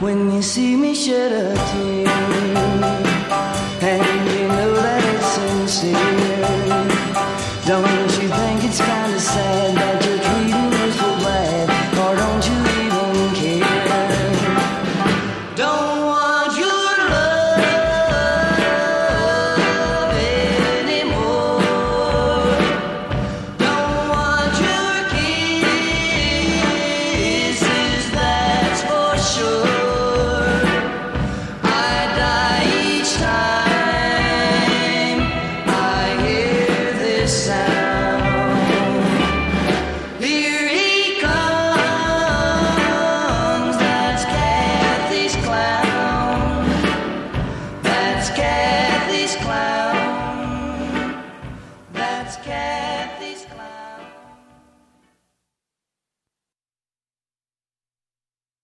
when you see me shed a tear. And